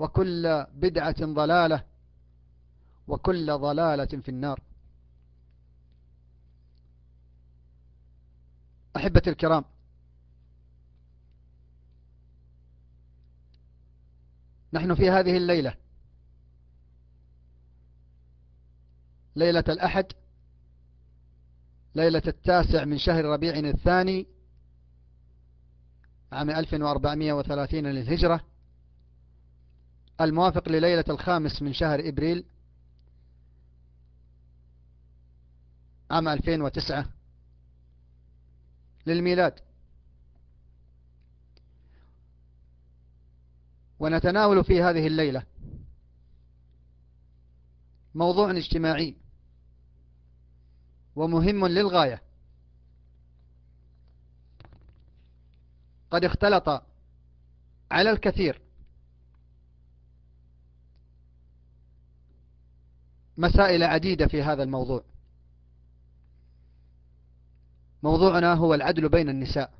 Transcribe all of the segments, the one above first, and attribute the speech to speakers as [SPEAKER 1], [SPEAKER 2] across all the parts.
[SPEAKER 1] وكل بدعة ضلالة وكل ضلالة في النار. أحبة الكرام نحن في هذه الليلة ليلة الأحد ليلة التاسع من شهر ربيع الثاني عام 1430 للهجرة. الموافق لليلة الخامس من شهر إبريل عام 2009 للميلاد. ونتناول في هذه الليلة موضوع اجتماعي ومهم للغاية. قد اختلط على الكثير مسائل عديدة في هذا الموضوع. موضوعنا هو العدل بين النساء.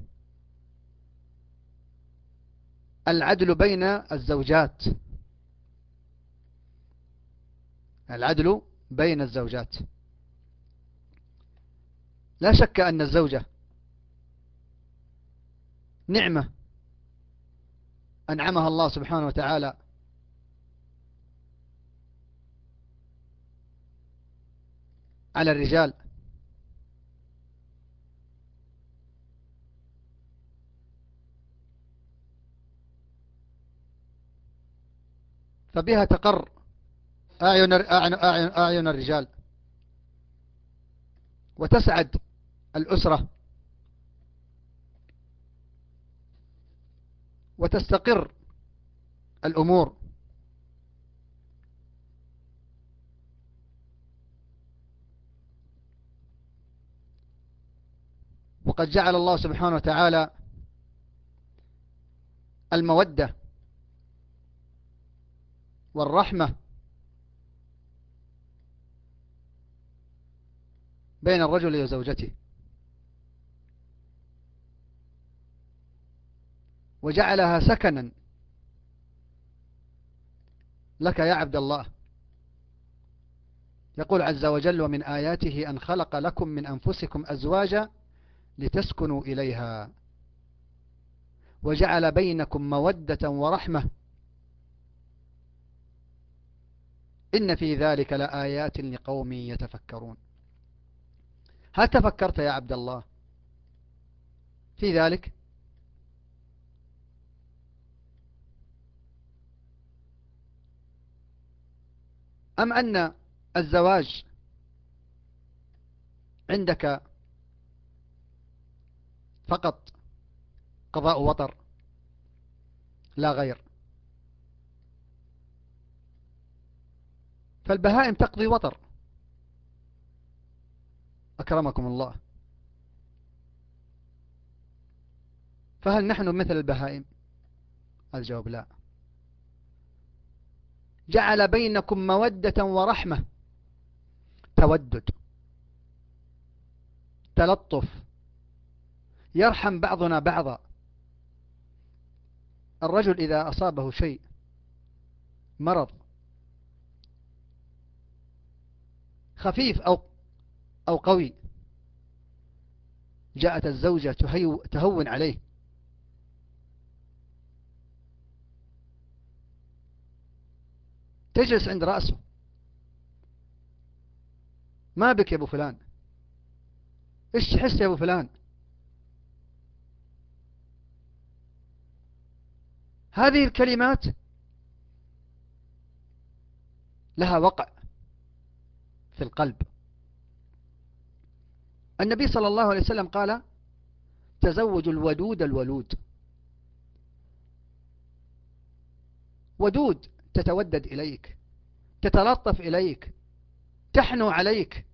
[SPEAKER 1] العدل بين الزوجات. العدل بين الزوجات. لا شك أن الزوجة نعمة أنعمها الله سبحانه وتعالى على الرجال. فبها تقر أعين, أعين, أعين, أعين الرجال. وتسعد الأسرة. وتستقر الأمور. وقد جعل الله سبحانه وتعالى المودة والرحمة بين الرجل وزوجته. وجعلها سكنا لك يا عبد الله. يقول عز وجل ومن آياته أن خلق لكم من أنفسكم أزواجا لتسكنوا إليها. وجعل بينكم مودة ورحمة. إن في ذلك لآيات لقوم يتفكرون. هل تفكرت يا عبد الله في ذلك؟ أم أن الزواج عندك فقط قضاء وطر لا غير. فالبهائم تقضي وطر. أكرمكم الله. فهل نحن مثل البهائم؟ الجواب لا. جعل بينكم مودة ورحمة. تودد. تلطف. يرحم بعضنا بعضا. الرجل إذا أصابه شيء مرض خفيف أو أو قوي جاءت الزوجة تهون عليه. تجلس عند رأسه. ما بك يا أبو فلان؟ إيش تحس يا أبو فلان؟ هذه الكلمات لها وقع في القلب. النبي صلى الله عليه وسلم قال تزوج الودود الولود. ودود تتودد إليك تتلطف إليك تحنو عليك.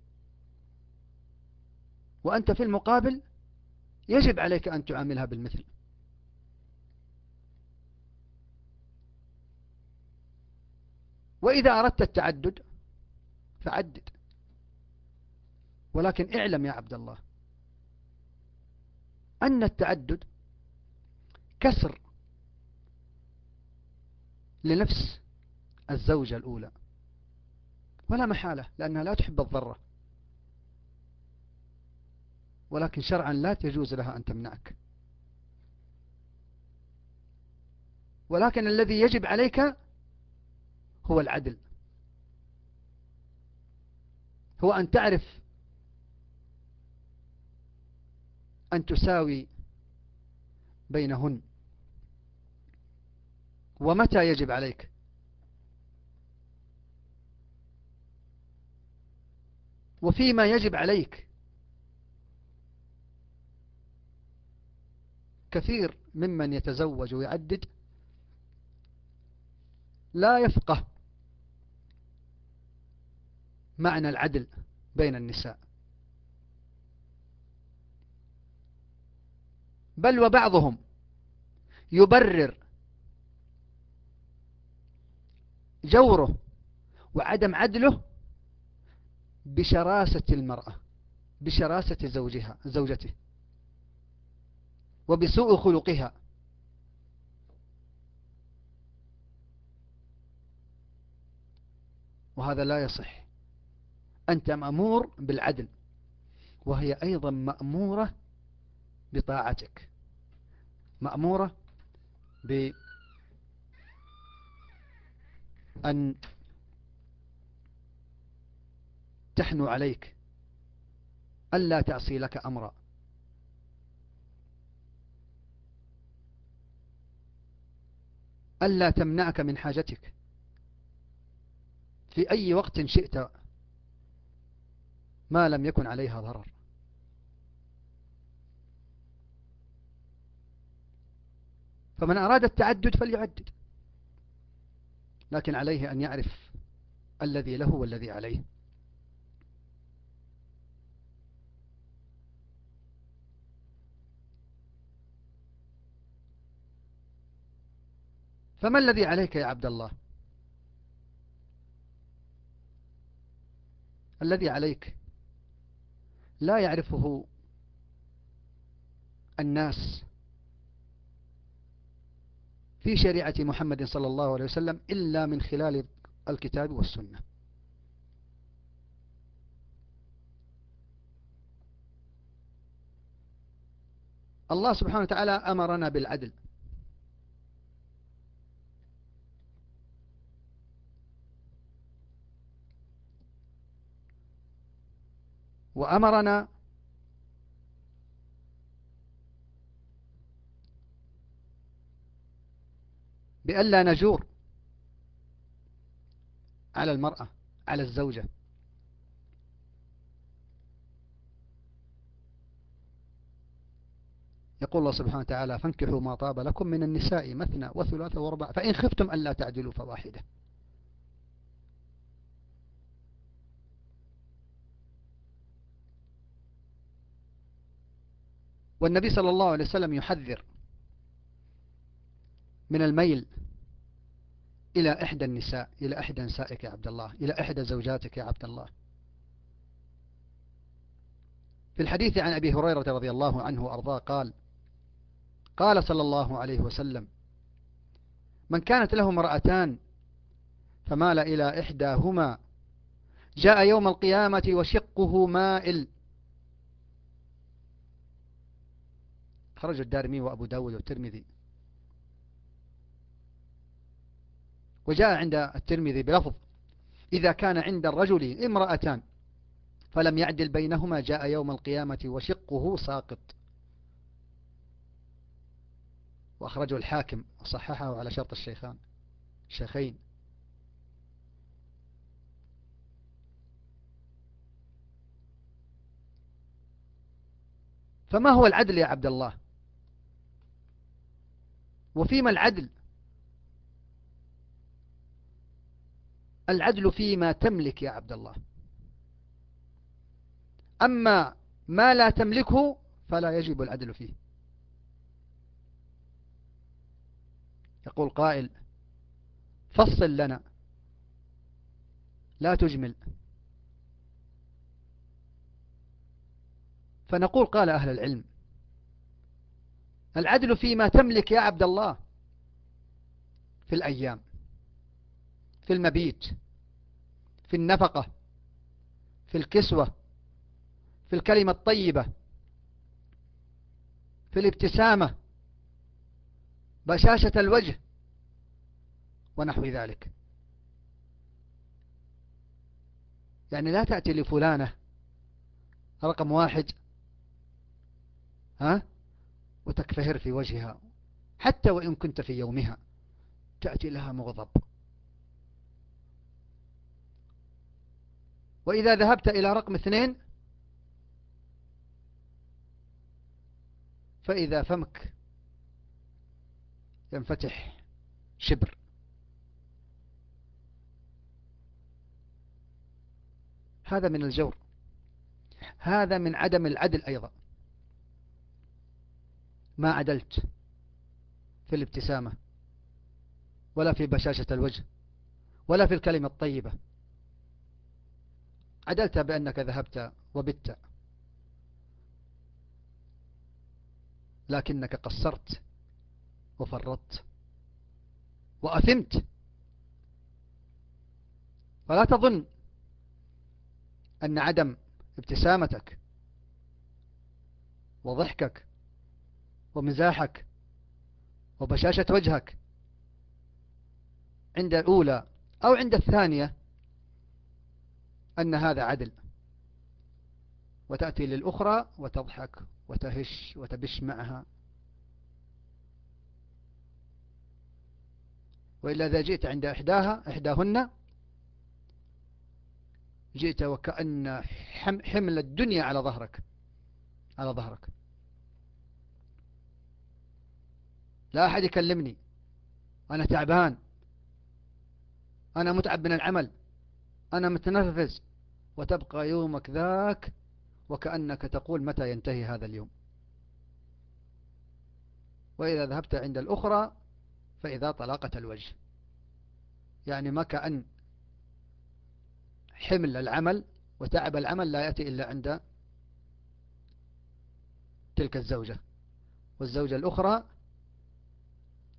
[SPEAKER 1] وأنت في المقابل يجب عليك أن تعاملها بالمثل. وإذا أردت التعدد فعدد. ولكن اعلم يا عبد الله أن التعدد كسر لنفس الزوجة الأولى. ولا محالة لأنها لا تحب الضرة. ولكن شرعا لا تجوز لها أن تمنعك. ولكن الذي يجب عليك هو العدل. هو أن تعرف أن تساوي بينهن. ومتى يجب عليك؟ وفيما يجب عليك. كثير ممن يتزوج ويعدد لا يفقه معنى العدل بين النساء. بل وبعضهم يبرر جوره وعدم عدله بشراسة المرأة بشراسة زوجها زوجته وبسوء خلقها. وهذا لا يصح. أنت مأمور بالعدل وهي أيضا مأمورة بطاعتك. مأمورة بأن تحنو عليك ألا تعصي لك أمرا. ألا تمنعك من حاجتك. في أي وقت شئت ما لم يكن عليها ضرر. فمن أراد التعدد فليعدد. لكن عليه أن يعرف الذي له والذي عليه. فما الذي عليك يا عبد الله؟ الذي عليك لا يعرفه الناس في شريعة محمد صلى الله عليه وسلم إلا من خلال الكتاب والسنة. الله سبحانه وتعالى أمرنا بالعدل. وأمرنا بألا نجور على المرأة على الزوجة. يقول الله سبحانه وتعالى فانكحوا ما طاب لكم من النساء مثنى وثلاث وربع فإن خفتم ألا تعدلوا فواحدة. والنبي صلى الله عليه وسلم يحذر من الميل إلى إحدى النساء إلى إحدى نسائك يا عبد الله إلى إحدى زوجاتك يا عبد الله. في الحديث عن أبي هريرة رضي الله عنه وأرضاه قال قال صلى الله عليه وسلم من كانت له امرأتان فمال إلى إحداهما جاء يوم القيامة وشقه مائل خرج الدارمي وأبو داود والترمذي. وجاء عند الترمذي بلفظ إذا كان عند الرجل امرأتان فلم يعدل بينهما جاء يوم القيامة وشقه ساقط. وأخرجه الحاكم وصححه على شرط الشيخان الشيخين فما هو العدل يا عبد الله؟ وفيما العدل. العدل فيما تملك يا عبد الله. أما ما لا تملكه فلا يجب العدل فيه. يقول قائل فصل لنا. لا تجمل. فنقول قال أهل العلم العدل فيما تملك يا عبد الله في الأيام في المبيت في النفقة في الكسوة في الكلمة الطيبة في الابتسامة بشاشة الوجه ونحو ذلك. يعني لا تأتي لفلانة رقم واحد ها؟ وتكفهر في وجهها حتى وإن كنت في يومها تأتي لها مغضب. وإذا ذهبت إلى رقم اثنين فإذا فمك ينفتح شبر. هذا من الجور هذا من عدم العدل أيضا. ما عدلت في الابتسامة ولا في بشاشة الوجه ولا في الكلمة الطيبة. عدلت بأنك ذهبت وبت لكنك قصرت وفرطت وأثمت. فلا تظن أن عدم ابتسامتك وضحكك ومزاحك وبشاشة وجهك عند الأولى أو عند الثانية أن هذا عدل وتأتي للأخرى وتضحك وتهش وتبش معها. وإلا إذا جئت عند إحداها إحداهن جئت وكأن حمل الدنيا على ظهرك على ظهرك. لا أحد يكلمني. أنا تعبان. أنا متعب من العمل. أنا متنفذ وتبقى يومك ذاك وكأنك تقول متى ينتهي هذا اليوم. وإذا ذهبت عند الأخرى فإذا طلاقة الوجه. يعني ما كأن حمل العمل وتعب العمل لا يأتي إلا عند تلك الزوجة. والزوجة الأخرى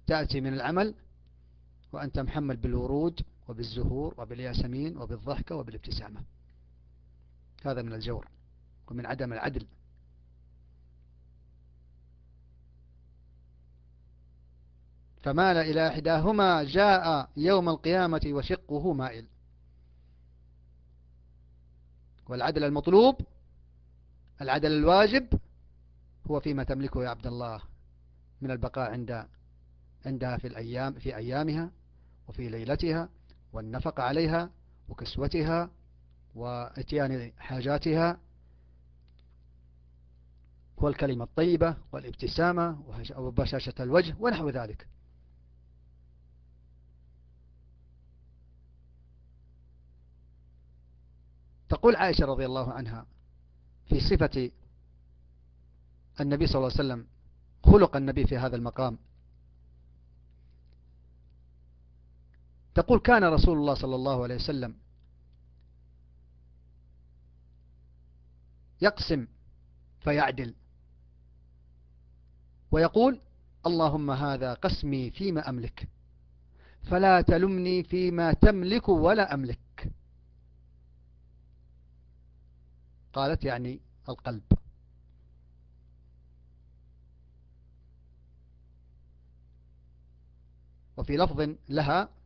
[SPEAKER 1] تأتي من العمل وأنت محمل بالورود وبالزهور وبالياسمين وبالضحكة وبالابتسامة. هذا من الجور ومن عدم العدل. فمال إلى إحداهما جاء يوم القيامة وشقه مائل. والعدل المطلوب العدل الواجب هو فيما تملكه يا عبد الله من البقاء عند عندها في الأيام في أيامها وفي ليلتها والنفق عليها وكسوتها وإتيان حاجاتها والكلمة الطيبة والابتسامة وبشاشة الوجه ونحو ذلك. تقول عائشة رضي الله عنها في صفة النبي صلى الله عليه وسلم خلق النبي في هذا المقام تقول كان رسول الله صلى الله عليه وسلم يقسم فيعدل ويقول اللهم هذا قسمي فيما أملك فلا تلمني فيما تملك ولا أملك. قالت يعني القلب. وفي لفظ لها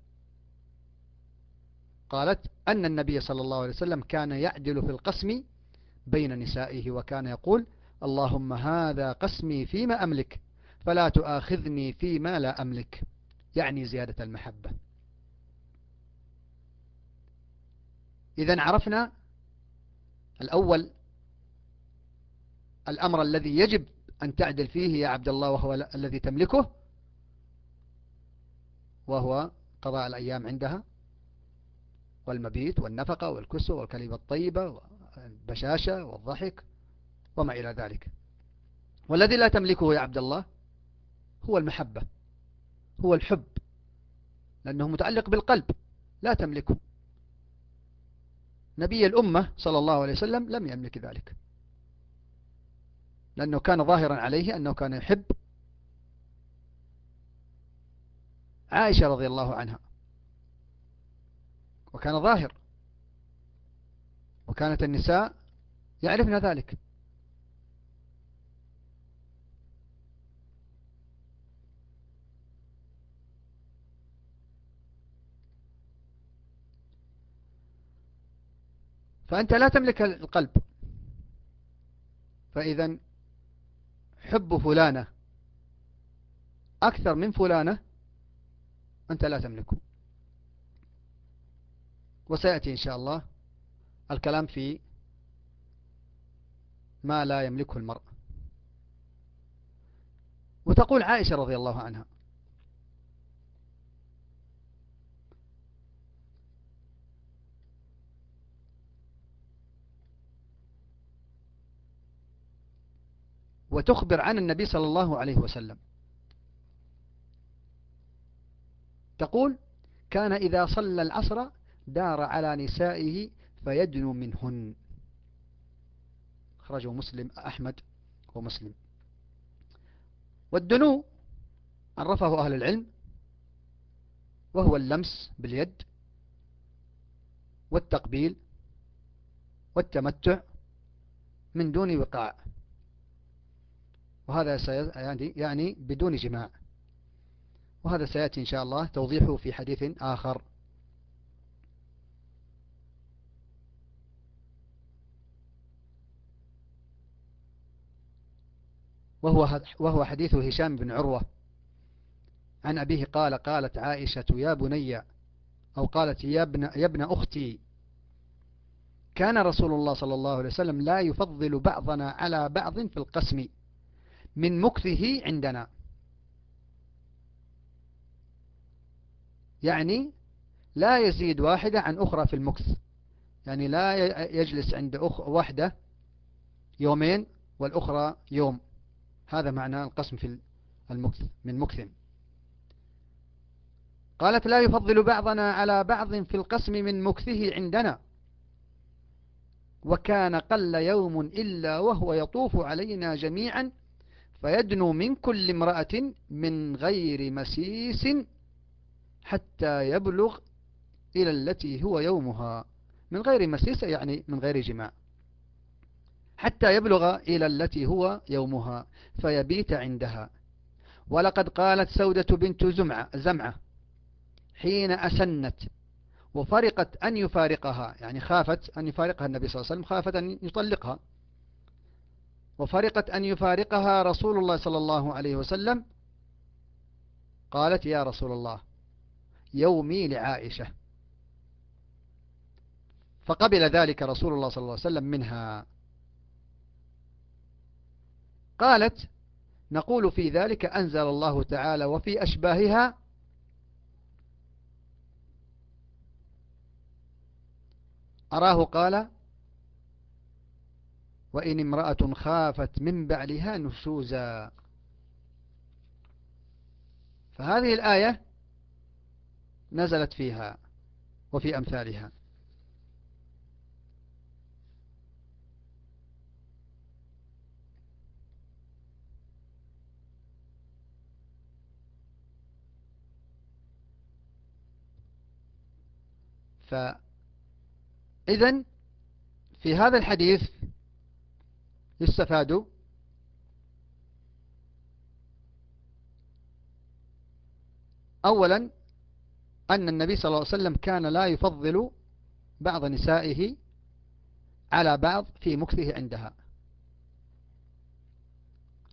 [SPEAKER 1] قالت أن النبي صلى الله عليه وسلم كان يعدل في القسم بين نسائه وكان يقول اللهم هذا قسمي فيما أملك فلا تؤاخذني فيما لا أملك. يعني زيادة المحبة. إذا عرفنا الأول الأمر الذي يجب أن تعدل فيه يا عبد الله وهو الذي تملكه وهو قضاء الأيام عندها. والمبيت والنفقة والكسو والكلمة الطيبة والبشاشة والضحك وما إلى ذلك. والذي لا تملكه يا عبد الله هو المحبة هو الحب لأنه متعلق بالقلب لا تملكه. نبي الأمة صلى الله عليه وسلم لم يملك ذلك. لأنه كان ظاهرا عليه أنه كان يحب عائشة رضي الله عنها. وكان ظاهر. وكانت النساء يعرفن ذلك. فأنت لا تملك القلب. فإذا حب فلانة أكثر من فلانة أنت لا تملكه. وسيأتي إن شاء الله الكلام في ما لا يملكه المرء. وتقول عائشة رضي الله عنها وتخبر عن النبي صلى الله عليه وسلم. تقول كان إذا صلى العصر دار على نسائه فيدنو منهن. خرجه مسلم أحمد ومسلم. والدنو عرفه أهل العلم وهو اللمس باليد والتقبيل والتمتع من دون وقاع. وهذا يعني يعني بدون جماع. وهذا سيأتي إن شاء الله توضيحه في حديث آخر. وهو وهو حديث هشام بن عروة. عن أبيه قال قالت عائشة يا بني أو قالت يا ابن, يا ابن أختي. كان رسول الله صلى الله عليه وسلم لا يفضل بعضنا على بعض في القسم من مكثه عندنا. يعني لا يزيد واحدة عن أخرى في المكث. يعني لا يجلس عند أخ واحدة يومين والأخرى يوم. هذا معنى القسم في المكث من مكث. قالت لا يفضل بعضنا على بعض في القسم من مكثه عندنا. وكان قل يوم إلا وهو يطوف علينا جميعا فيدنو من كل امرأة من غير مسيس حتى يبلغ إلى التي هو يومها. من غير مسيس يعني من غير جماع. حتى يبلغ إلى التي هو يومها فيبيت عندها. ولقد قالت سودة بنت زمعة, زمعة حين أسنت وفرقت أن يفارقها يعني خافت أن يفارقها النبي صلى الله عليه وسلم خافت أن يطلقها. وفرقت أن يفارقها رسول الله صلى الله عليه وسلم. قالت يا رسول الله يومي لعائشة. فقبل ذلك رسول الله صلى الله عليه وسلم منها. قالت نقول في ذلك أنزل الله تعالى وفي أشباهها أراه قال وإن امرأة خافت من بعلها نشوزا. فهذه الآية نزلت فيها وفي أمثالها. فإذا في هذا الحديث يستفاد أولا أن النبي صلى الله عليه وسلم كان لا يفضل بعض نسائه على بعض في مكثه عندها.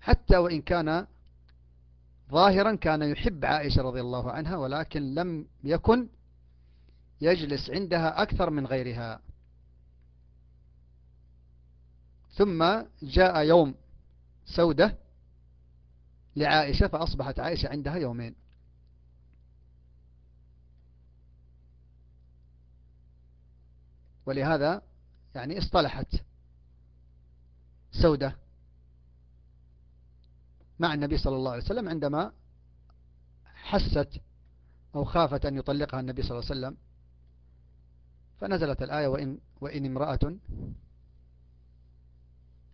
[SPEAKER 1] حتى وإن كان ظاهرا كان يحب عائشة رضي الله عنها ولكن لم يكن يجلس عندها أكثر من غيرها. ثم جاء يوم سودة لعائشة فأصبحت عائشة عندها يومين. ولهذا يعني اصطلحت سودة مع النبي صلى الله عليه وسلم عندما حست أو خافت أن يطلقها النبي صلى الله عليه وسلم. فنزلت الآية وإن, وإن امرأة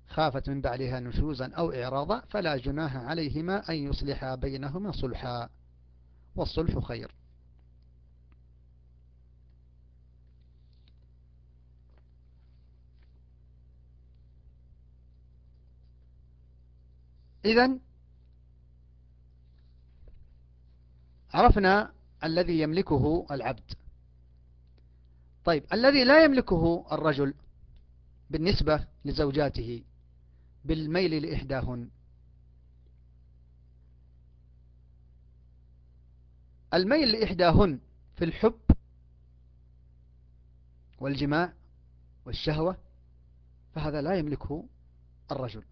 [SPEAKER 1] خافت من بعلها نشوزا أو إعراضا فلا جناح عليهما أن يصلحا بينهما صلحا. والصلح خير. إذن عرفنا الذي يملكه العبد. طيب الذي لا يملكه الرجل بالنسبة لزوجاته بالميل لإحداهن. الميل لإحداهن في الحب والجماع والشهوة فهذا لا يملكه الرجل.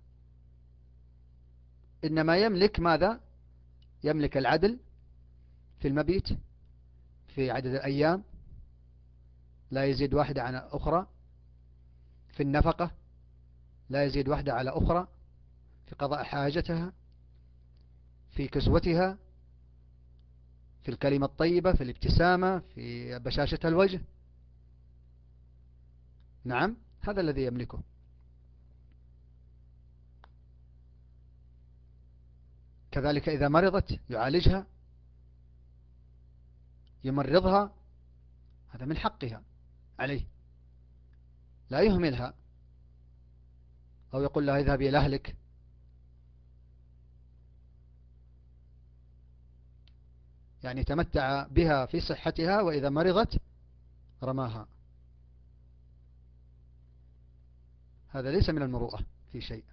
[SPEAKER 1] إنما يملك ماذا؟ يملك العدل في المبيت في عدد الأيام لا يزيد واحدة عن أخرى في النفقة لا يزيد واحدة على أخرى في قضاء حاجتها في كسوتها في الكلمة الطيبة في الابتسامة في بشاشة الوجه. نعم هذا الذي يملكه. كذلك إذا مرضت يعالجها يمرضها هذا من حقها. عليه. لا يهملها أو يقول لها اذهبي إلى أهلك. يعني تمتع بها في صحتها وإذا مرضت رماها. هذا ليس من المروءة في شيء.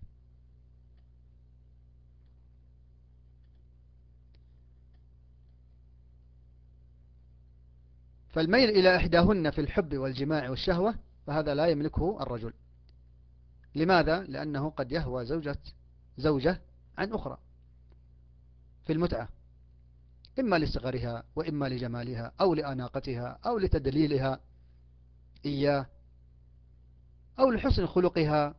[SPEAKER 1] فالميل إلى إحداهن في الحب والجماع والشهوة فهذا لا يملكه الرجل لماذا؟ لأنه قد يهوى زوجة زوجة عن أخرى في المتعة إما لصغرها وإما لجمالها أو لأناقتها أو لتدليلها إياه أو لحسن خلقها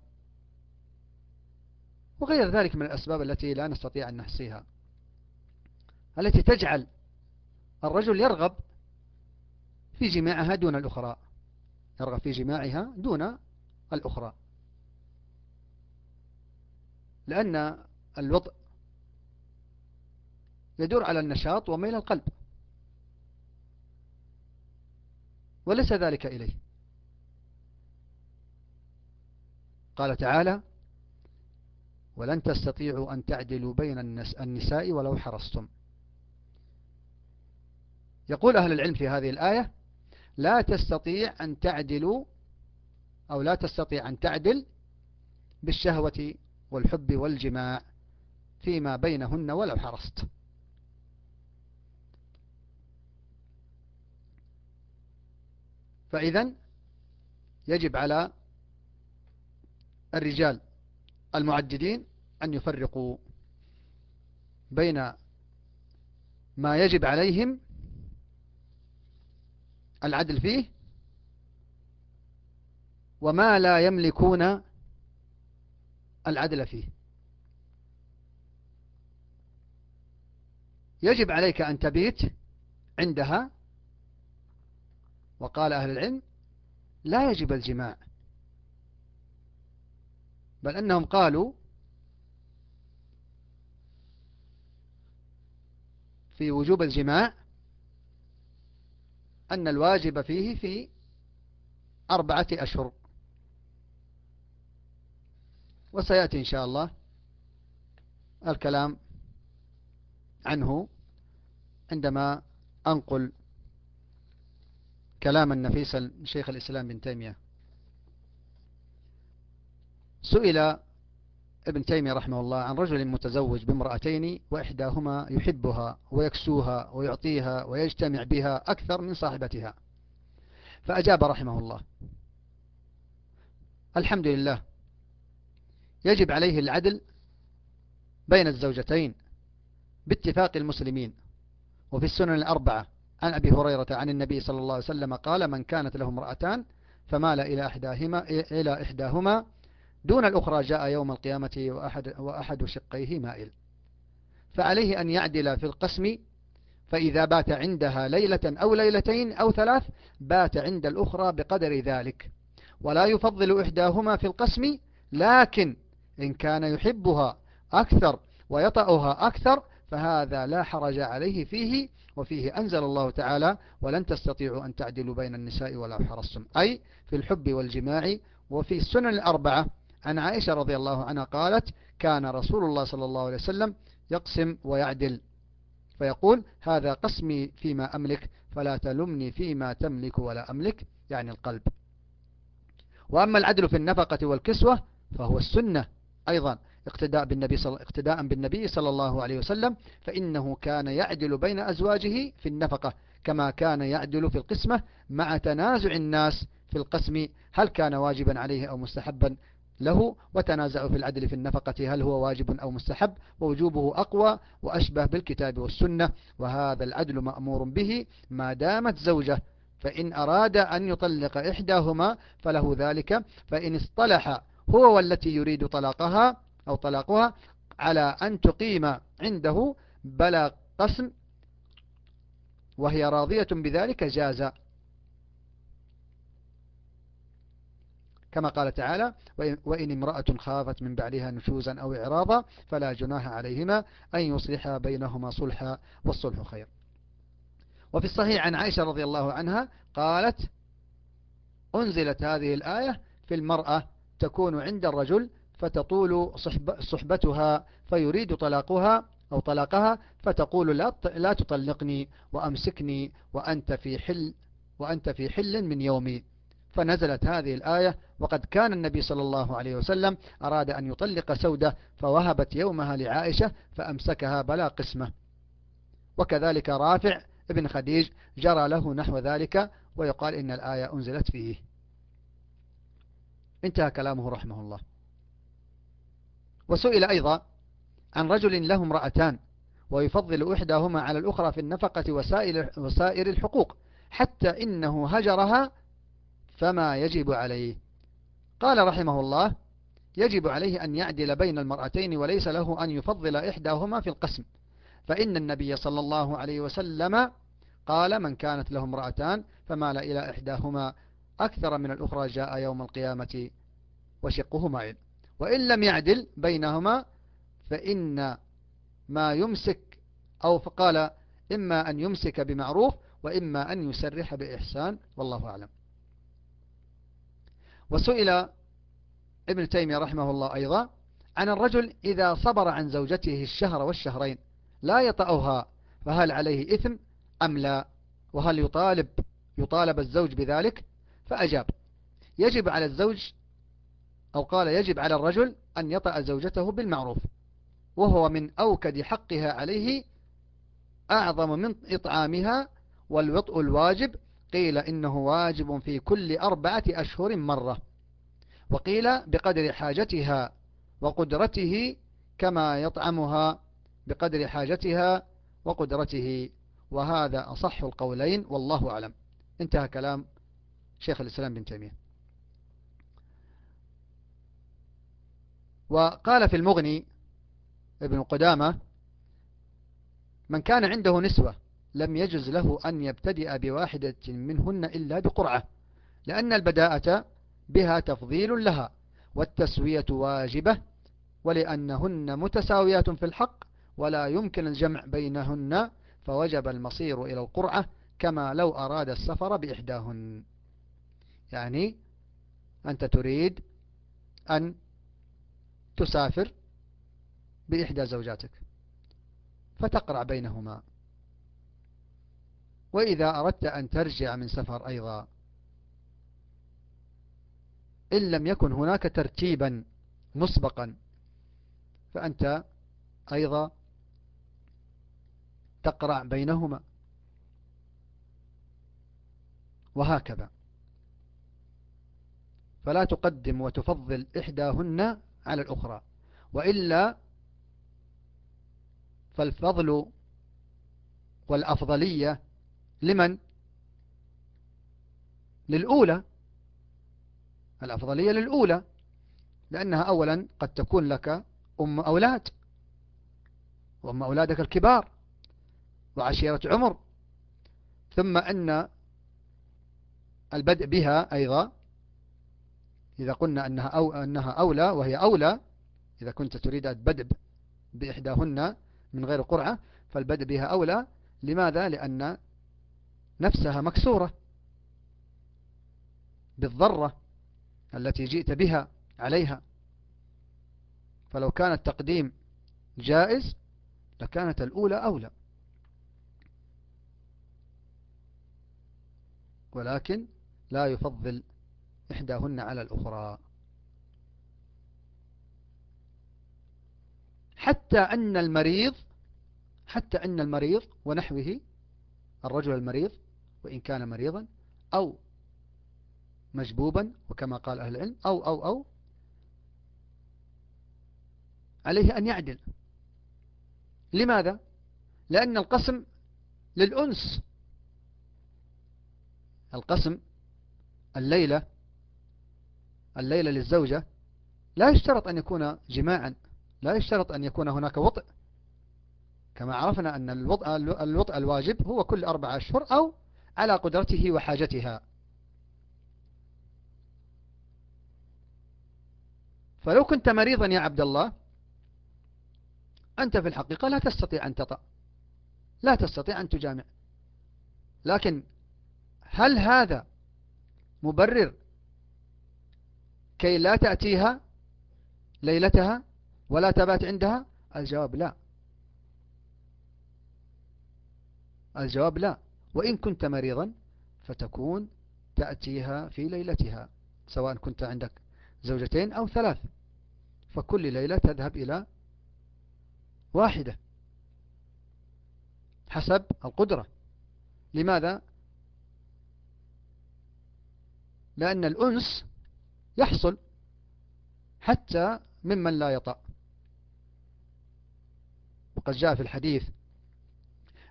[SPEAKER 1] وغير ذلك من الأسباب التي لا نستطيع أن نحصيها التي تجعل الرجل يرغب في جماعها دون الأخرى. يرغب في جماعها دون الأخرى. لأن الوضع يدور على النشاط وميل القلب. وليس ذلك إليه. قال تعالى ولن تستطيعوا أن تعدلوا بين النساء ولو حرصتم. يقول أهل العلم في هذه الآية لا تستطيع أن تعدلوا أو لا تستطيع أن تعدل بالشهوة والحب والجماع فيما بينهن ولو حرصت. فإذا يجب على الرجال المعددين أن يفرقوا بين ما يجب عليهم العدل فيه؟ وما لا يملكون العدل فيه. يجب عليك أن تبيت عندها. وقال أهل العلم لا يجب الجماع. بل أنهم قالوا في وجوب الجماع أن الواجب فيه في أربعة أشهر. وسيأتي إن شاء الله الكلام عنه عندما أنقل كلاما نفيسا شيخ الإسلام بن تيمية. سئل ابن تيمية رحمه الله عن رجل متزوج بامرأتين وإحداهما يحبها ويكسوها ويعطيها ويجتمع بها أكثر من صاحبتها. فأجاب رحمه الله الحمد لله يجب عليه العدل بين الزوجتين باتفاق المسلمين. وفي السنن الأربعة عن أبي هريرة عن النبي صلى الله عليه وسلم قال من كانت له امرأتان فمال إلى إحداهما, إلى إحداهما دون الأخرى جاء يوم القيامة وأحد, وأحد شقيه مائل. فعليه أن يعدل في القسم فإذا بات عندها ليلة أو ليلتين أو ثلاث بات عند الأخرى بقدر ذلك. ولا يفضل إحداهما في القسم لكن إن كان يحبها أكثر ويطأها أكثر فهذا لا حرج عليه فيه وفيه أنزل الله تعالى ولن تستطيعوا أن تعدلوا بين النساء ولا حرصتم أي في الحب والجماع وفي السنن الأربعة عن عائشة رضي الله عنها قالت كان رسول الله صلى الله عليه وسلم يقسم ويعدل فيقول هذا قسمي فيما أملك فلا تلمني فيما تملك ولا أملك يعني القلب. وأما العدل في النفقة والكسوة فهو السنة أيضا اقتداء بالنبي صل... اقتداء بالنبي صلى الله عليه وسلم فإنه كان يعدل بين أزواجه في النفقة كما كان يعدل في القسمة مع تنازع الناس في القسم هل كان واجبا عليه أو مستحبا. له وتنازعوا في العدل في النفقة هل هو واجب أو مستحب؟ ووجوبه أقوى وأشبه بالكتاب والسنة. وهذا العدل مأمور به ما دامت زوجة. فإن أراد أن يطلق إحداهما فله ذلك. فإن اصطلح هو والتي يريد طلاقها أو طلاقها على أن تقيم عنده بلا قسم وهي راضية بذلك جاز. كما قال تعالى وإن امرأة خافت من بعدها نشوزا أو إعراضا فلا جناح عليهما أن يصلحا بينهما صلحا والصلح خير. وفي الصحيح عن عائشة رضي الله عنها قالت أنزلت هذه الآية في المرأة تكون عند الرجل فتطول صحبتها فيريد طلاقها أو طلاقها فتقول لا لا تطلقني وأمسكني وأنت في حل وأنت في حل من يومي. فنزلت هذه الآية وقد كان النبي صلى الله عليه وسلم أراد أن يطلق سودة فوهبت يومها لعائشة فأمسكها بلا قسمة. وكذلك رافع ابن خديج جرى له نحو ذلك ويقال إن الآية أنزلت فيه. انتهى كلامه رحمه الله. وسئل أيضا عن رجل له امرأتان ويفضل إحداهما على الأخرى في النفقة وسائر, الحقوق حتى إنه هجرها فما يجب عليه. قال رحمه الله يجب عليه أن يعدل بين المرأتين وليس له أن يفضل إحداهما في القسم. فإن النبي صلى الله عليه وسلم قال من كانت له امرأتان فمال إلى إحداهما أكثر من الأخرى جاء يوم القيامة وشقه معين وإن لم يعدل بينهما فإن ما يمسك أو فقال إما أن يمسك بمعروف وإما أن يسرح بإحسان والله أعلم. وسئل ابن تيمية رحمه الله أيضا عن الرجل إذا صبر عن زوجته الشهر والشهرين لا يطأها فهل عليه إثم أم لا؟ وهل يطالب يطالب الزوج بذلك؟ فأجاب يجب على الزوج أو قال يجب على الرجل أن يطأ زوجته بالمعروف وهو من أوكد حقها عليه أعظم من إطعامها والوطء الواجب قيل إنه واجب في كل أربعة أشهر مرة وقيل بقدر حاجتها وقدرته كما يطعمها بقدر حاجتها وقدرته وهذا أصح القولين والله أعلم. انتهى كلام شيخ الإسلام بن تيمية. وقال في المغني ابن قدامة من كان عنده نسوة لم يجز له أن يبتدئ بواحدة منهن إلا بقرعة لأن البداءة بها تفضيل لها والتسوية واجبة ولأنهن متساويات في الحق ولا يمكن الجمع بينهن فوجب المصير إلى القرعة كما لو أراد السفر بإحداهن. يعني أنت تريد أن تسافر بإحدى زوجاتك فتقرع بينهما. وإذا أردت أن ترجع من سفر أيضا إن لم يكن هناك ترتيبا مسبقا فأنت أيضا تقرع بينهما. وهكذا. فلا تقدم وتفضل إحداهن على الأخرى. وإلا فالفضل والأفضلية لمن للأولى الأفضلية للأولى لأنها أولا قد تكون لك أم أولاد وأم أولادك الكبار وعشيرة عمر ثم أن البدء بها أيضا إذا قلنا أنها, أو أنها أولى وهي أولى إذا كنت تريد البدء بإحداهن من غير قرعة فالبدء بها أولى لماذا؟ لأن نفسها مكسورة بالضرة التي جئت بها عليها. فلو كان التقديم جائز لكانت الأولى أولى. ولكن لا يفضل إحداهن على الأخرى. حتى أن المريض حتى أن المريض ونحوه الرجل المريض وإن كان مريضا أو مجبوبا وكما قال أهل العلم أو أو أو عليه أن يعدل. لماذا؟ لأن القسم للأنس. القسم الليلة الليلة للزوجة لا يشترط أن يكون جماعا لا يشترط أن يكون هناك وطئ. كما عرفنا أن الوطء, الوطء الواجب هو كل أربع أشهر أو على قدرته وحاجتها. فلو كنت مريضا يا عبد الله أنت في الحقيقة لا تستطيع أن تطأ. لا تستطيع أن تجامع. لكن هل هذا مبرر كي لا تأتيها ليلتها ولا تبات عندها؟ الجواب لا. الجواب لا. وإن كنت مريضا فتكون تأتيها في ليلتها سواء كنت عندك زوجتين أو ثلاث فكل ليلة تذهب إلى واحدة حسب القدرة لماذا؟ لأن الأنس يحصل حتى ممن لا يطأ وقد جاء في الحديث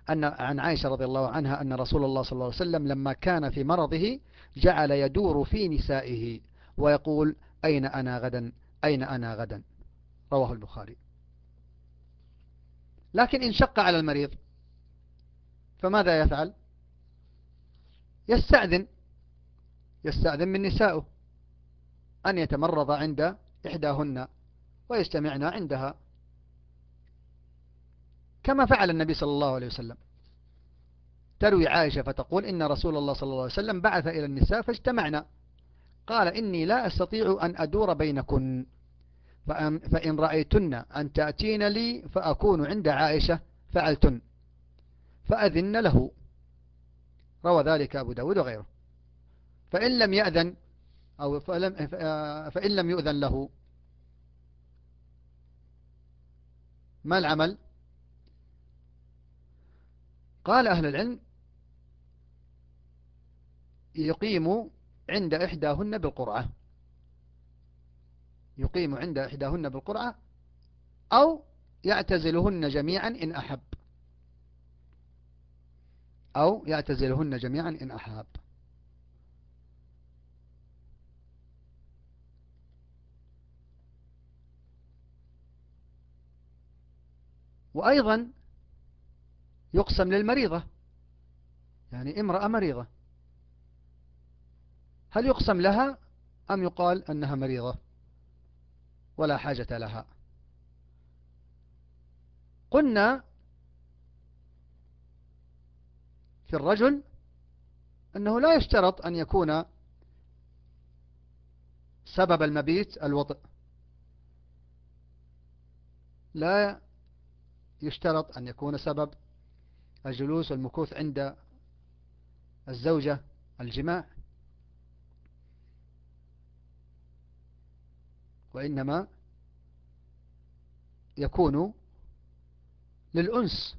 [SPEAKER 1] أن عن عائشة رضي الله عنها أن رسول الله صلى الله عليه وسلم لما كان في مرضه جعل يدور في نسائه ويقول أين أنا غدا؟ أين أنا غدا؟ رواه البخاري. لكن إن شق على المريض فماذا يفعل؟ يستأذن. يستأذن من نسائه أن يتمرض عند إحداهن ويجتمعن عندها. كما فعل النبي صلى الله عليه وسلم. تروي عائشة فتقول إن رسول الله صلى الله عليه وسلم بعث إلى النساء فاجتمعنا. قال إني لا أستطيع أن أدور بينكن. فإن رأيتن أن تأتين لي فأكون عند عائشة فعلتن. فأذن له. روى ذلك أبو داود وغيره. فإن لم يأذن أو فإن لم يؤذن له. ما العمل؟ قال أهل العلم يقيم عند إحداهن بالقرعة. يقيم عند إحداهن بالقرعة أو يعتزلهن جميعا إن أحب. أو يعتزلهن جميعا إن أحب وأيضا يقسم للمريضة. يعني امرأة مريضة. هل يقسم لها أم يقال أنها مريضة؟ ولا حاجة لها. قلنا في الرجل أنه لا يشترط أن يكون سبب المبيت الوطئ. لا يشترط أن يكون سبب الجلوس والمكوث عند الزوجة الجماع. وإنما يكون للأنس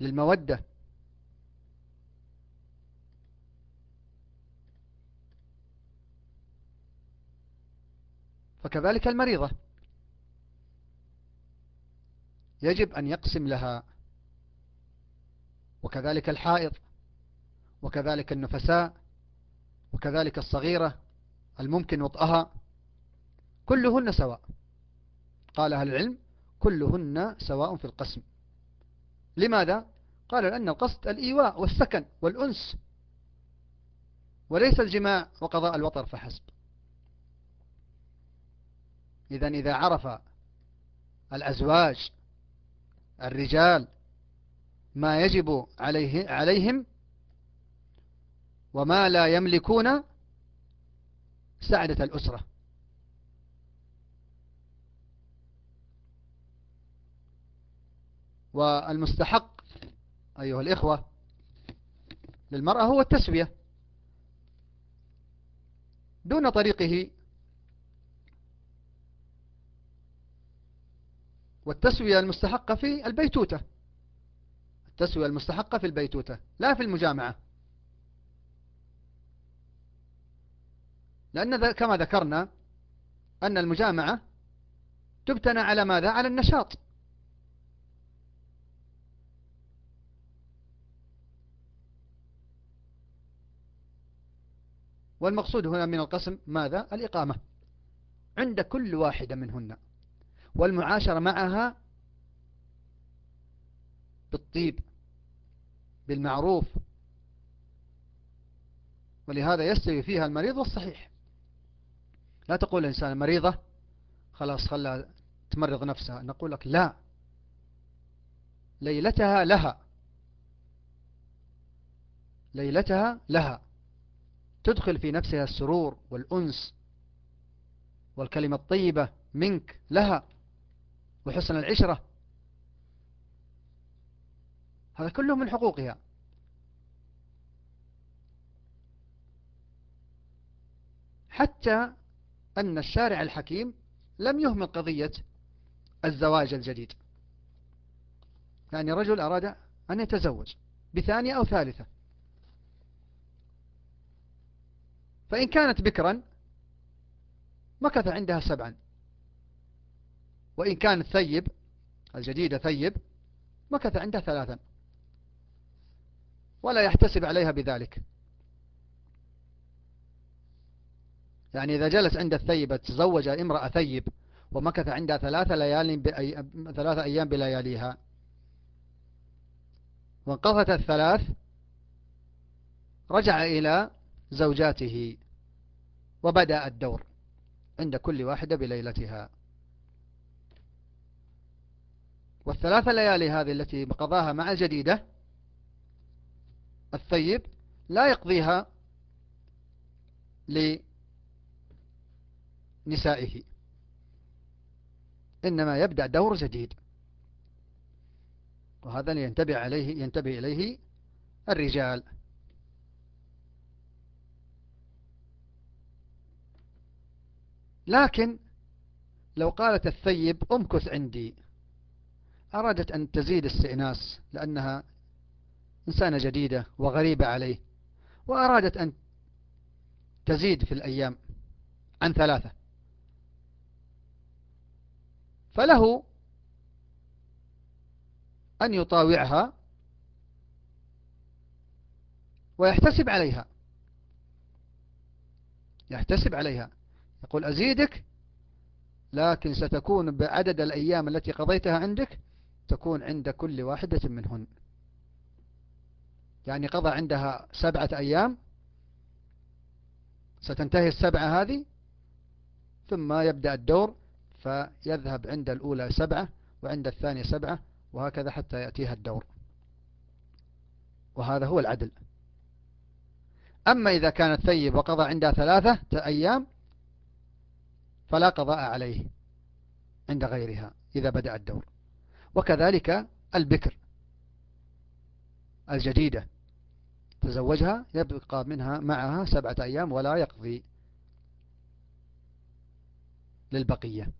[SPEAKER 1] للمودة. فكذلك المريضة. يجب أن يقسم لها وكذلك الحائض وكذلك النفساء وكذلك الصغيرة الممكن وطئها كلهن سواء. قال أهل العلم كلهن سواء في القسم. لماذا؟ قال لأن القصد الإيواء والسكن والأنس وليس الجماع وقضاء الوطر فحسب. إذا إذا عرف الأزواج الرجال ما يجب عليه عليهم وما لا يملكون سعدة الأسرة. والمستحق أيها الإخوة للمرأة هو التسوية. دون طريقه والتسوية المستحقة في البيتوتة. التسوية المستحقة في البيتوتة لا في المجامعة لأن كما ذكرنا أن المجامعة تبتنى على ماذا؟ على النشاط والمقصود هنا من القسم ماذا؟ الإقامة عند كل واحدة منهن والمعاشرة معها بالطيب بالمعروف. ولهذا يستوي فيها المريض والصحيح. لا تقول الإنسان مريضة خلاص خلها تمرض نفسها. نقول لك لا ليلتها لها. ليلتها لها. تدخل في نفسها السرور والأنس والكلمة الطيبة منك لها. وحسن العشرة هذا كله من حقوقها. حتى أن الشارع الحكيم لم يهمل قضية الزواج الجديد. يعني رجل أراد أن يتزوج بثانية أو ثالثة. فإن كانت بكرا مكث عندها سبعا. وإن كانت ثيب الجديدة ثيب مكث عندها ثلاثا. ولا يحتسب عليها بذلك. يعني إذا جلس عند الثيبة تزوج امرأة ثيب ومكث عندها ثلاثة ليال بأي... ثلاثة أيام بلياليها. وانقضت الثلاث رجع إلى زوجاته وبدأ الدور عند كل واحدة بليلتها. والثلاث ليالي هذه التي قضاها مع الجديدة الثيب لا يقضيها لنسائه إنما يبدأ دور جديد. وهذا ينتبه عليه ينتبه إليه الرجال. لكن لو قالت الثيب امكث عندي أرادت أن تزيد استئناس لأنها إنسانة جديدة وغريبة عليه وأرادت أن تزيد في الأيام عن ثلاثة. فله أن يطاوعها ويحتسب عليها. يحتسب عليها. يقول أزيدك لكن ستكون بعدد الأيام التي قضيتها عندك تكون عند كل واحدة منهن. يعني قضى عندها سبعة أيام ستنتهي السبعة هذه ثم يبدأ الدور فيذهب عند الأولى سبعة وعند الثانية سبعة وهكذا حتى يأتيها الدور. وهذا هو العدل. أما إذا كانت ثيب وقضى عندها ثلاثة أيام فلا قضاء عليه عند غيرها إذا بدأ الدور. وكذلك البكر الجديدة. تزوجها يبقى منها معها سبعة أيام ولا يقضي للبقية.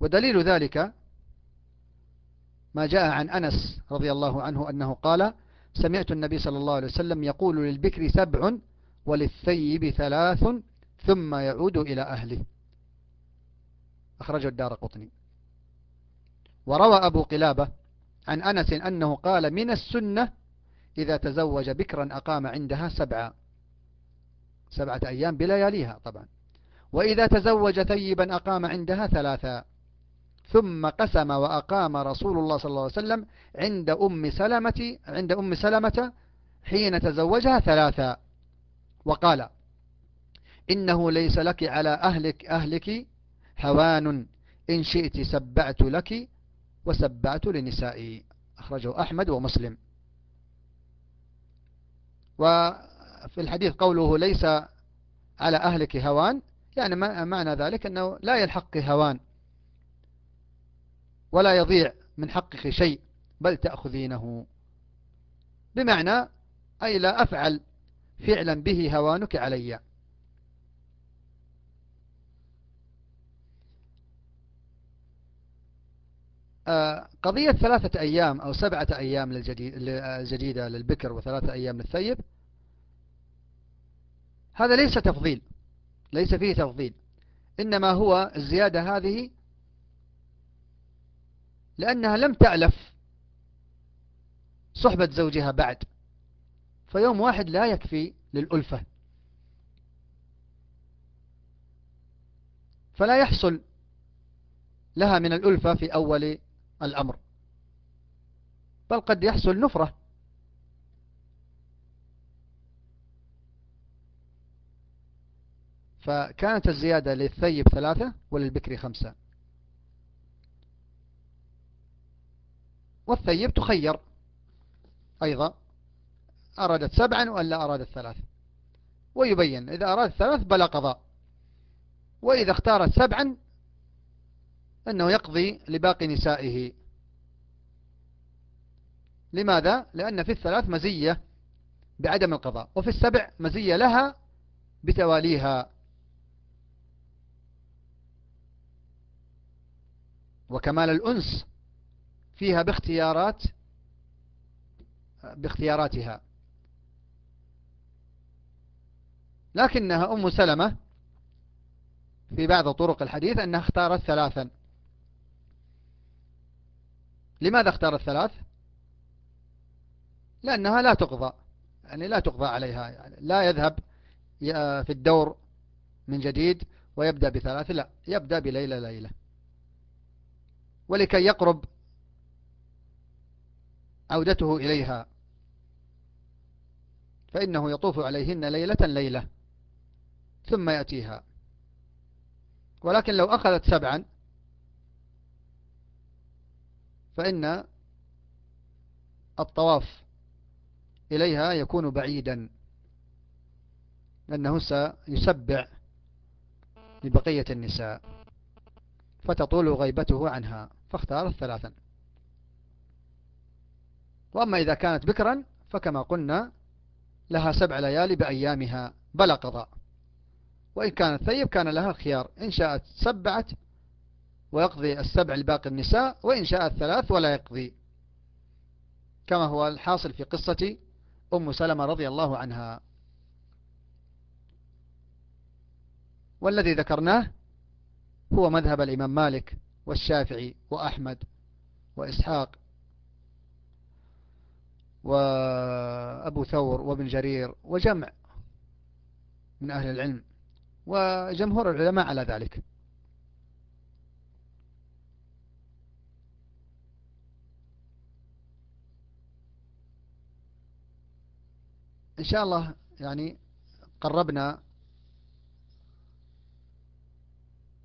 [SPEAKER 1] ودليل ذلك ما جاء عن أنس رضي الله عنه أنه قال سمعت النبي صلى الله عليه وسلم يقول للبكر سبع وللثيب ثلاث ثم يعود إلى أهله. أخرجه الدار قطني. وروى أبو قلابة عن أنس أنه قال من السنة إذا تزوج بكرا أقام عندها سبعة. سبعة أيام بلياليها طبعا. وإذا تزوج ثيبا أقام عندها ثلاثة. ثم قسم وأقام رسول الله صلى الله عليه وسلم عند أم سلمة عند أم سلمة حين تزوجها ثلاثة. وقال إنه ليس لك على أهلك أهلك هوان. إن شئت سبعت لك وسبعت لنسائي أخرجه أحمد ومسلم. وفي الحديث قوله ليس على أهلك هوان يعني معنى ذلك أنه لا يلحق هوان ولا يضيع من حقك شيء بل تأخذينه. بمعنى أي لا أفعل فعلا به هوانك علي. قضية ثلاثة أيام أو سبعة أيام للجديدة للبكر وثلاثة أيام للثيب هذا ليس تفضيل ليس فيه تفضيل إنما هو الزيادة هذه لأنها لم تألف صحبة زوجها بعد فيوم واحد لا يكفي للألفة فلا يحصل لها من الألفة في أول الأمر. بل قد يحصل نفرة. فكانت الزيادة للثيب ثلاثة وللبكر خمسة. والثيب تخير. أيضا أرادت سبعا ولا أرادت ثلاث ويبين إذا أرادت ثلاث بلا قضاء. وإذا اختارت سبعا أنه يقضي لباقي نسائه. لماذا؟ لأن في الثلاث مزية بعدم القضاء وفي السبع مزية لها بتواليها. وكمال الأنس فيها باختيارات باختياراتها. لكنها أم سلمة في بعض طرق الحديث أنها اختارت ثلاثا. لماذا اختارت ثلاث لأنها لا تقضى يعني لا تقضى عليها يعني لا يذهب في الدور من جديد ويبدأ بثلاث لا يبدأ بليلة ليلة. ولكي يقرب عودته إليها فإنه يطوف عليهن ليلة ليلة ثم يأتيها. ولكن لو أخذت سبعا فإن الطواف إليها يكون بعيدا لأنه سيسبع لبقية النساء فتطول غيبته عنها فاختارت ثلاثا وأما إذا كانت بكرا فكما قلنا لها سبع ليالي بأيامها بلا قضاء. وإن كانت ثيب كان لها الخيار. إن شاءت سبعت ويقضي السبع لباقي النساء وإن شاءت ثلاث ولا يقضي. كما هو الحاصل في قصة أم سلمة رضي الله عنها. والذي ذكرناه هو مذهب الإمام مالك والشافعي وأحمد وإسحاق وأبو ثور وابن جرير وجمع من أهل العلم وجمهور العلماء على ذلك. إن شاء الله يعني قربنا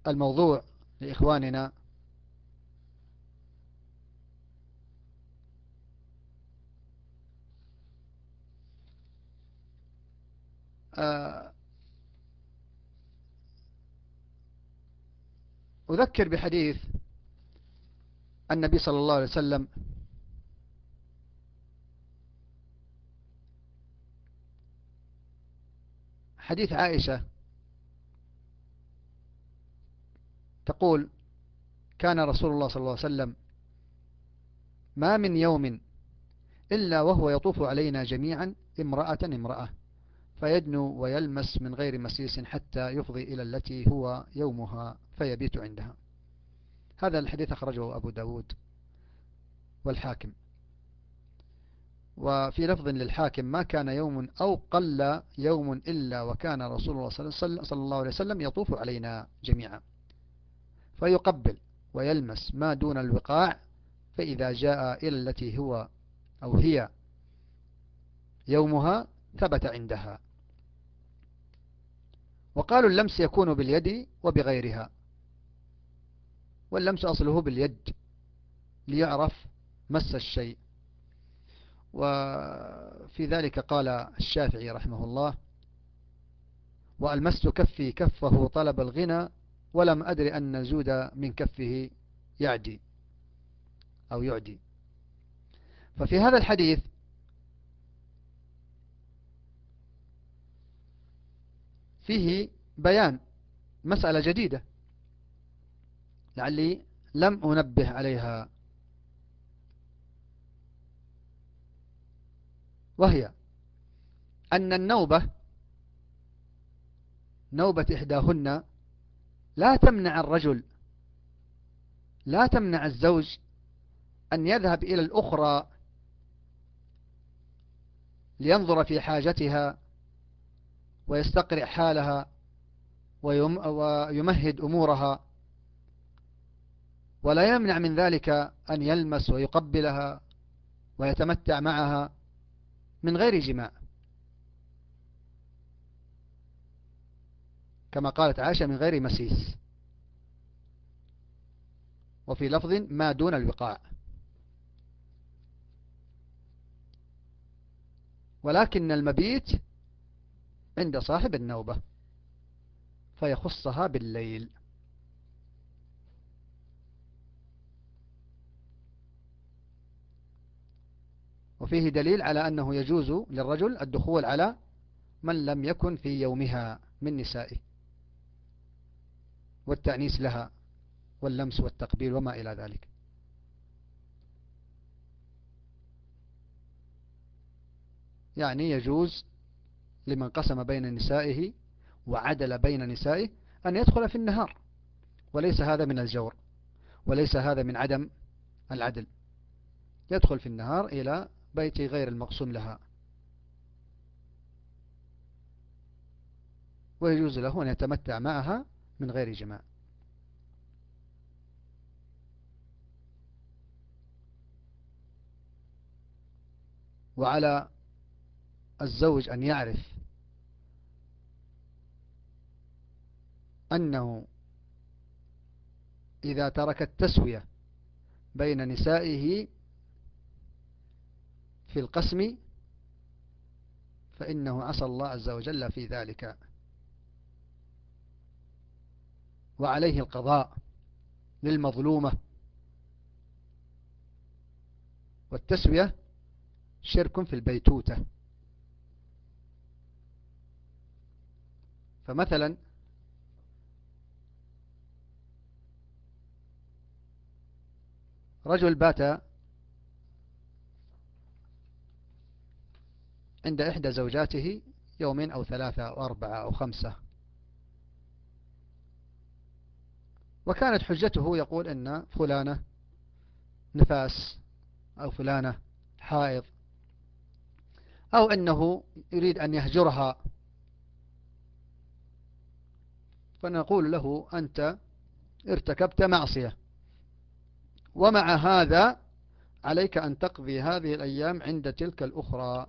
[SPEAKER 1] الموضوع لإخواننا. آه، أذكر بحديث النبي صلى الله عليه وسلم حديث عائشة تقول كان رسول الله صلى الله عليه وسلم ما من يوم إلا وهو يطوف علينا جميعا امرأة امرأة فيدنو ويلمس من غير مسيس حتى يفضي إلى التي هو يومها فيبيت عندها. هذا الحديث أخرجه أبو داود والحاكم. وفي لفظ للحاكم ما كان يوم أو قل يوم إلا وكان رسول الله صلى الله عليه وسلم يطوف علينا جميعا. فيقبل ويلمس ما دون الوقاع فإذا جاء إلى التي هو أو هي يومها ثبت عندها. وقالوا اللمس يكون باليد وبغيرها. واللمس أصله باليد ليعرف مس الشيء. وفي ذلك قال الشافعي رحمه الله وألمست كفي كفه طلب الغنى ولم أدري أن الجود من كفه يعدي أو يعدي. ففي هذا الحديث فيه بيان مسألة جديدة لعلي لم أنبه عليها. وهي أن النوبة نوبة إحداهن لا تمنع الرجل لا تمنع الزوج أن يذهب إلى الأخرى لينظر في حاجتها ويستقرئ حالها ويمهد أمورها. ولا يمنع من ذلك أن يلمس ويقبلها ويتمتع معها. من غير جماع. كما قالت عائشة من غير مسيس. وفي لفظ ما دون الوقاع. ولكن المبيت عند صاحب النوبة فيخصها بالليل. وفيه دليل على أنه يجوز للرجل الدخول على من لم يكن في يومها من نسائه والتأنيس لها واللمس والتقبيل وما إلى ذلك. يعني يجوز لمن قسم بين نسائه وعدل بين نسائه أن يدخل في النهار وليس هذا من الجور وليس هذا من عدم العدل. يدخل في النهار إلى بيت غير المقسوم لها. ويجوز له أن يتمتع معها من غير جماع. وعلى الزوج أن يعرف أنه إذا ترك التسوية بين نسائه في القسم فإنه عصى الله عز وجل في ذلك. وعليه القضاء للمظلومة. والتسوية شرك في البيتوتة. فمثلا رجل بات عند إحدى زوجاته يومين أو ثلاثة أو أربعة أو خمسة. وكانت حجته يقول أن فلانة نفاس أو فلانة حائض أو أنه يريد أن يهجرها. فنقول له أنت ارتكبت معصية ومع هذا عليك أن تقضي هذه الأيام عند تلك الأخرى.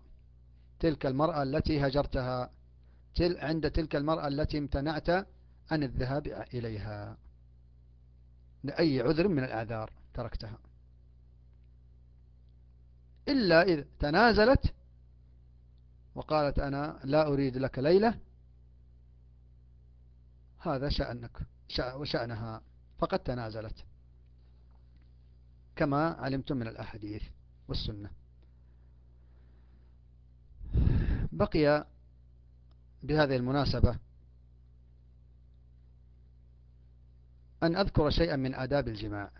[SPEAKER 1] تلك المرأة التي هجرتها تل عند تلك المرأة التي امتنعت عن الذهاب إليها. لأي عذر من الأعذار تركتها. إلا إذا تنازلت وقالت أنا لا أريد لك ليلة هذا شأنك وشأنها فقد تنازلت. كما علمتم من الأحاديث والسنة. بقي بهذه المناسبة أن أذكر شيئا من آداب الجماع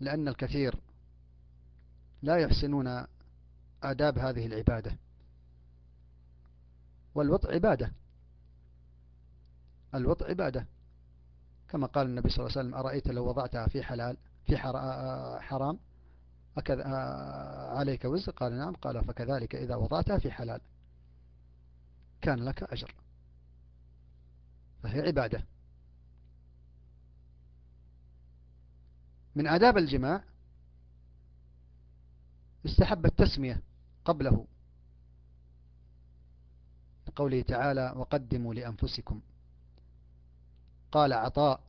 [SPEAKER 1] لأن الكثير لا يحسنون آداب هذه العبادة والوطء عبادة الوطء عبادة. كما قال النبي صلى الله عليه وسلم أرأيت لو وضعتها في حلال في حرام؟ أكذا عليك وزر قال نعم. قال فكذلك إذا وضعتها في حلال. كان لك أجر. فهي عبادة. من آداب الجماع استحب التسمية قبله. قوله تعالى وقدموا لأنفسكم. قال عطاء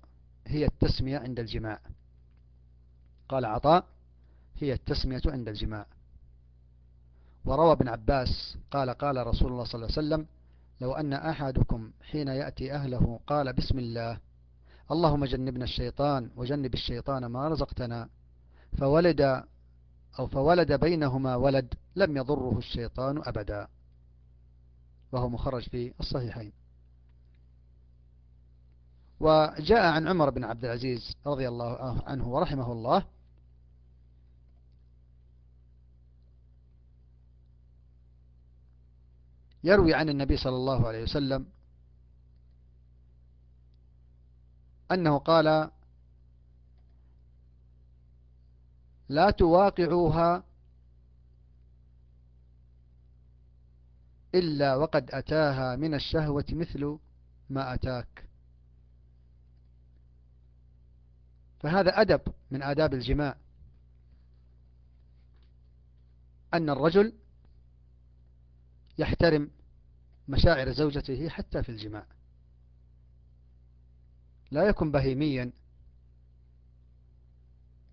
[SPEAKER 1] هي التسمية عند الجماع. قال عطاء هي التسمية عند الجماع. وروى ابن عباس قال قال رسول الله صلى الله عليه وسلم لو أن أحدكم حين يأتي أهله قال بسم الله اللهم جنبنا الشيطان وجنب الشيطان ما رزقتنا فولد أو فولد بينهما ولد لم يضره الشيطان أبدا. وهو مخرج في الصحيحين. وجاء عن عمر بن عبد العزيز رضي الله عنه ورحمه الله يروي عن النبي صلى الله عليه وسلم أنه قال لا تواقعوها إلا وقد أتاها من الشهوة مثل ما أتاك. فهذا أدب من آداب الجماع. أن الرجل يحترم مشاعر زوجته حتى في الجماع. لا يكن بهيميا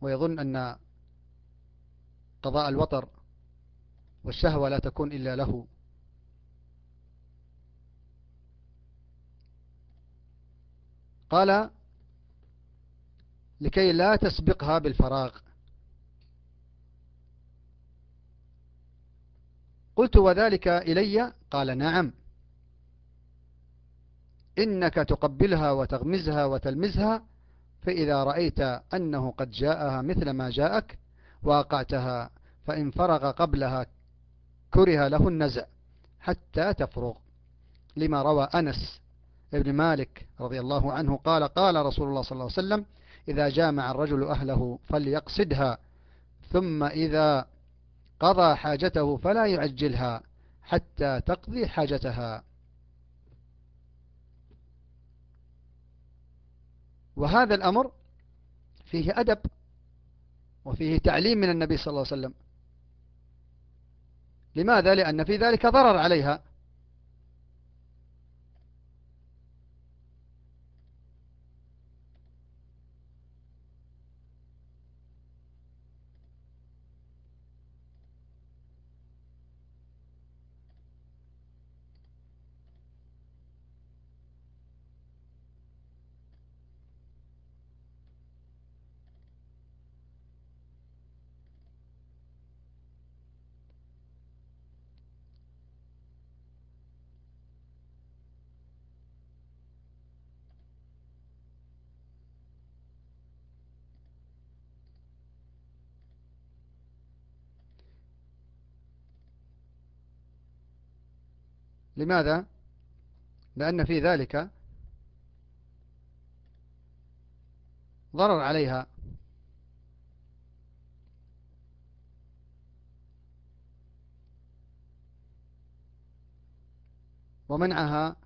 [SPEAKER 1] ويظن أن قضاء الوطر والشهوة لا تكون إلا له. قال لكي لا تسبقها بالفراغ. قلت وذلك إلي؟ قال نعم. إنك تقبلها وتغمزها وتلمزها فإذا رأيت أنه قد جاءها مثل ما جاءك واقعتها فإن فرغ قبلها كره له النزع حتى تفرغ. لما روى أنس ابن مالك رضي الله عنه قال قال رسول الله صلى الله عليه وسلم إذا جامع الرجل أهله فليقصدها ثم إذا قضى حاجته فلا يعجلها حتى تقضي حاجتها. وهذا الأمر فيه أدب وفيه تعليم من النبي صلى الله عليه وسلم. لماذا؟ لأن في ذلك ضرر عليها. لماذا؟ لأن في ذلك ضرر عليها ومنعها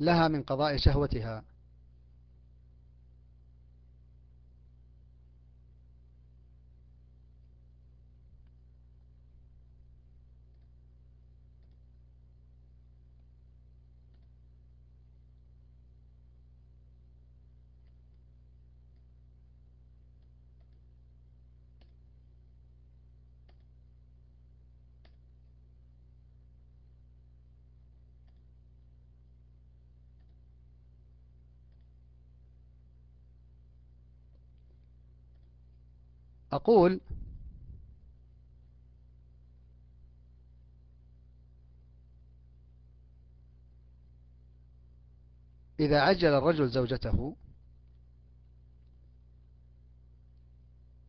[SPEAKER 1] لها من قضاء شهوتها أقول إذا عجل الرجل زوجته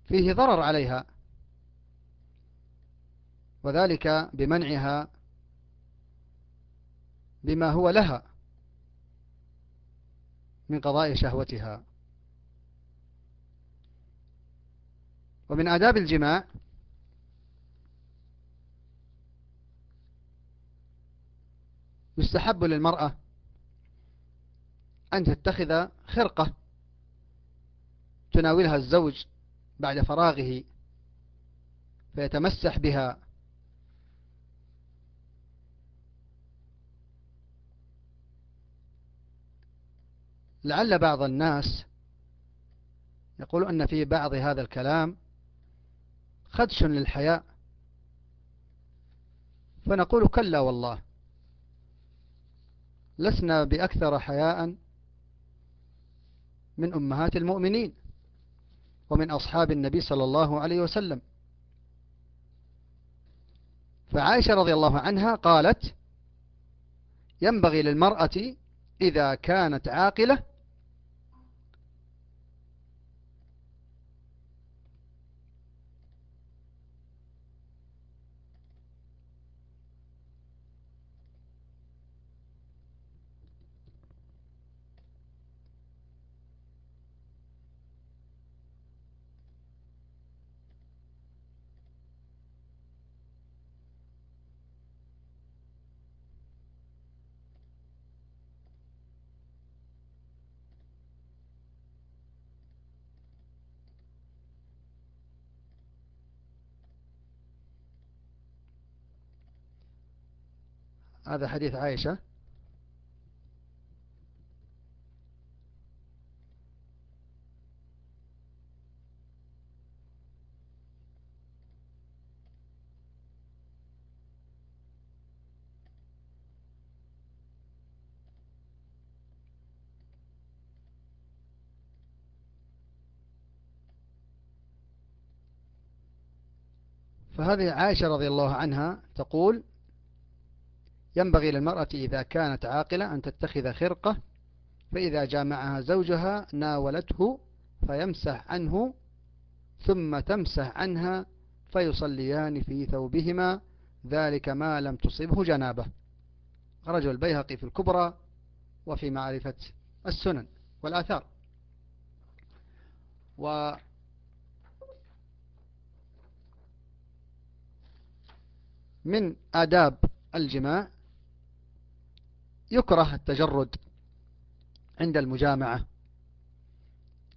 [SPEAKER 1] فيه ضرر عليها وذلك بمنعها بما هو لها من قضاء شهوتها. ومن آداب الجماع يستحب للمرأة أن تتخذ خرقة تناولها الزوج بعد فراغه فيتمسح بها لعل بعض الناس يقول أن في بعض هذا الكلام خدش للحياء. فنقول كلا والله. لسنا بأكثر حياء من أمهات المؤمنين ومن أصحاب النبي صلى الله عليه وسلم. فعائشة رضي الله عنها قالت ينبغي للمرأة إذا كانت عاقلة هذا حديث عائشة. فهذه عائشة رضي الله عنها تقول ينبغي للمرأة إذا كانت عاقلة أن تتخذ خرقة فإذا جامعها زوجها ناولته فيمسح عنه ثم تمسح عنها فيصليان في ثوبهما ذلك ما لم تصبه جنابة. خرج البيهقي في الكبرى وفي معرفة السنن والآثار. و من آداب الجماع يكره التجرد عند المجامعة.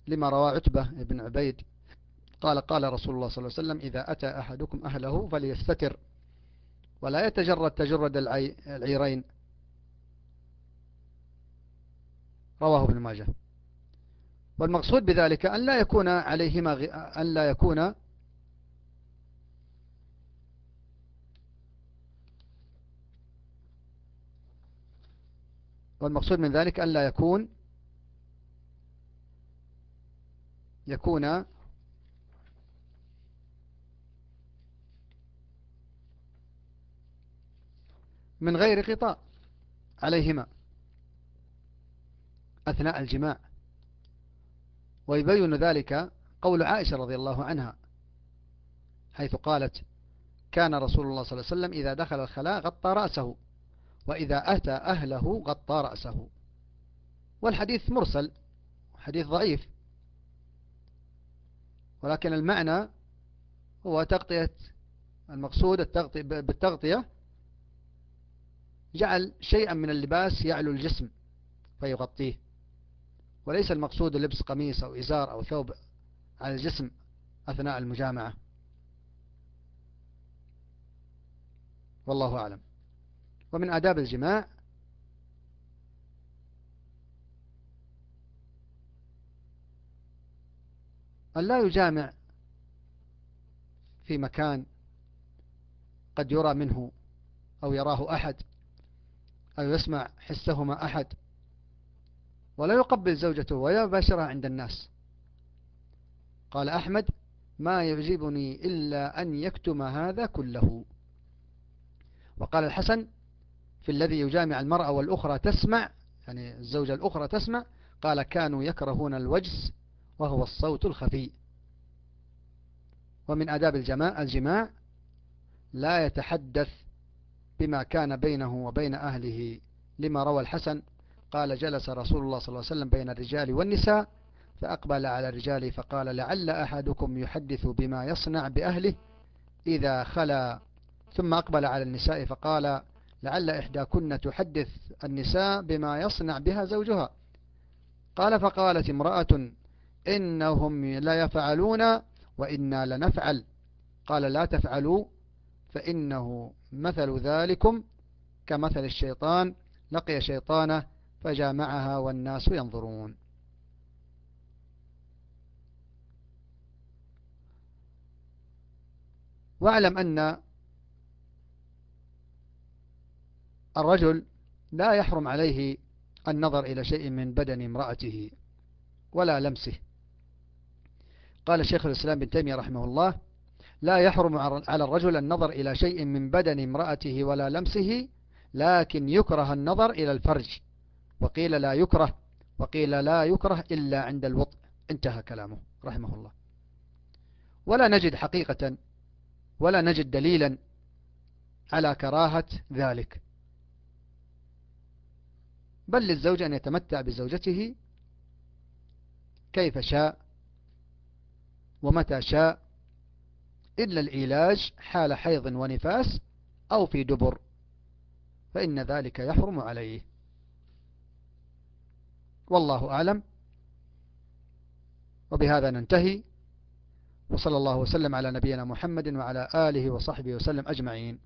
[SPEAKER 1] لما روى عتبة بن عبيد قال قال رسول الله صلى الله عليه وسلم إذا أتى أحدكم أهله فليستتر ولا يتجرد تجرد العيرين. رواه ابن ماجه. والمقصود بذلك أن لا يكون عليهما أن لا يكون والمقصود من ذلك أن لا يكون يكون من غير غطاء عليهما أثناء الجماع. ويبين ذلك قول عائشة رضي الله عنها حيث قالت كان رسول الله صلى الله عليه وسلم إذا دخل الخلاء غطى رأسه. وإذا أتى أهله غطى رأسه. والحديث مرسل حديث ضعيف. ولكن المعنى هو تغطية المقصود التغطية بالتغطية جعل شيئا من اللباس يعلو الجسم فيغطيه. وليس المقصود لبس قميص أو إزار أو ثوب على الجسم أثناء المجامعة. والله أعلم. ومن آداب الجماع. أن لا يجامع في مكان قد يرى منه أو يراه أحد أو يسمع حسهما أحد ولا يقبل زوجته ولا يباشرها عند الناس. قال أحمد ما يعجبني إلا أن يكتم هذا كله. وقال الحسن في الذي يجامع المرأة والأخرى تسمع يعني الزوجة الأخرى تسمع قال كانوا يكرهون الوجس وهو الصوت الخفي. ومن أداب الجماع, الجماع لا يتحدث بما كان بينه وبين أهله. لما روى الحسن قال جلس رسول الله صلى الله عليه وسلم بين الرجال والنساء فأقبل على الرجال فقال لعل أحدكم يحدث بما يصنع بأهله إذا خلا. ثم أقبل على النساء فقال لعل إحداكن تحدث النساء بما يصنع بها زوجها. قال فقالت امرأة إنهم لا يفعلون وإنا لنفعل. قال لا تفعلوا فإنه مثل ذلكم كمثل الشيطان لقي شيطانه فجامعها والناس ينظرون. واعلم أن الرجل لا يحرم عليه النظر إلى شيء من بدن امرأته ولا لمسه. قال الشيخ الإسلام بن تيمية رحمه الله لا يحرم على الرجل النظر إلى شيء من بدن امرأته ولا لمسه لكن يكره النظر إلى الفرج. وقيل لا يكره وقيل لا يكره إلا عند الوطء. انتهى كلامه رحمه الله. ولا نجد حقيقة ولا نجد دليلا على كراهة ذلك. بل للزوج أن يتمتع بزوجته كيف شاء ومتى شاء إلا العلاج حال حيض ونفاس أو في دبر فإن ذلك يحرم عليه. والله أعلم. وبهذا ننتهي وصلى الله وسلم على نبينا محمد وعلى آله وصحبه وسلم أجمعين.